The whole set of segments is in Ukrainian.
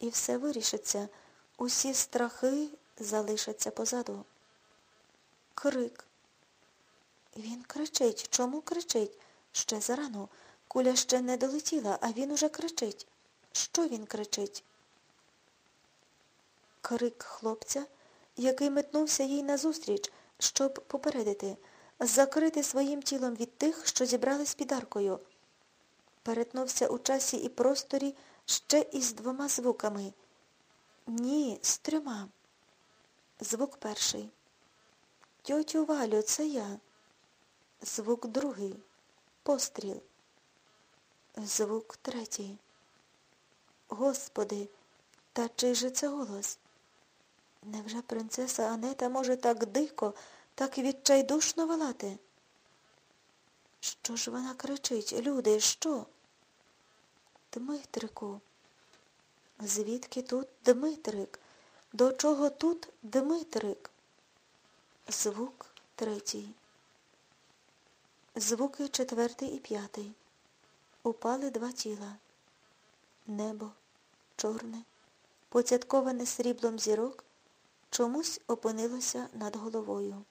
і все вирішиться. Усі страхи залишаться позаду. Крик. Він кричить. Чому кричить? Ще зарано. Куля ще не долетіла, а він уже кричить. Що він кричить? Крик хлопця, який метнувся їй назустріч, щоб попередити, закрити своїм тілом від тих, що зібрались під аркою. Перетнувся у часі і просторі ще із двома звуками. Ні, з трьома. Звук перший. Тьотю Валю, це я. Звук другий. Постріл. Звук третій. Господи, та чий же це голос? Невже принцеса Анета може так дико, так відчайдушно волати? Що ж вона кричить? Люди, що? Дмитрику. Звідки тут Дмитрик? До чого тут Дмитрик? Звук третій. Звуки четвертий і п'ятий. Упали два тіла. Небо чорне, поцятковане сріблом зірок, чомусь опинилося над головою.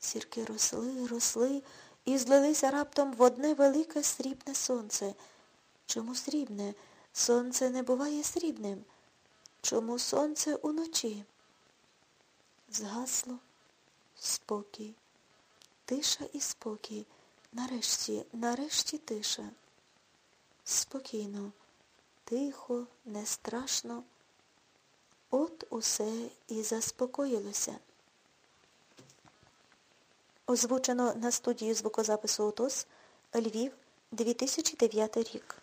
Сірки росли, росли і злилися раптом в одне велике срібне сонце. Чому срібне? Сонце не буває срібним. Чому сонце уночі? Згасло спокій. Тиша і спокій. Нарешті, нарешті тиша. Спокійно, тихо, не страшно. От усе і заспокоїлося. Озвучено на студію звукозапису ОТОС Львів, 2009 рік.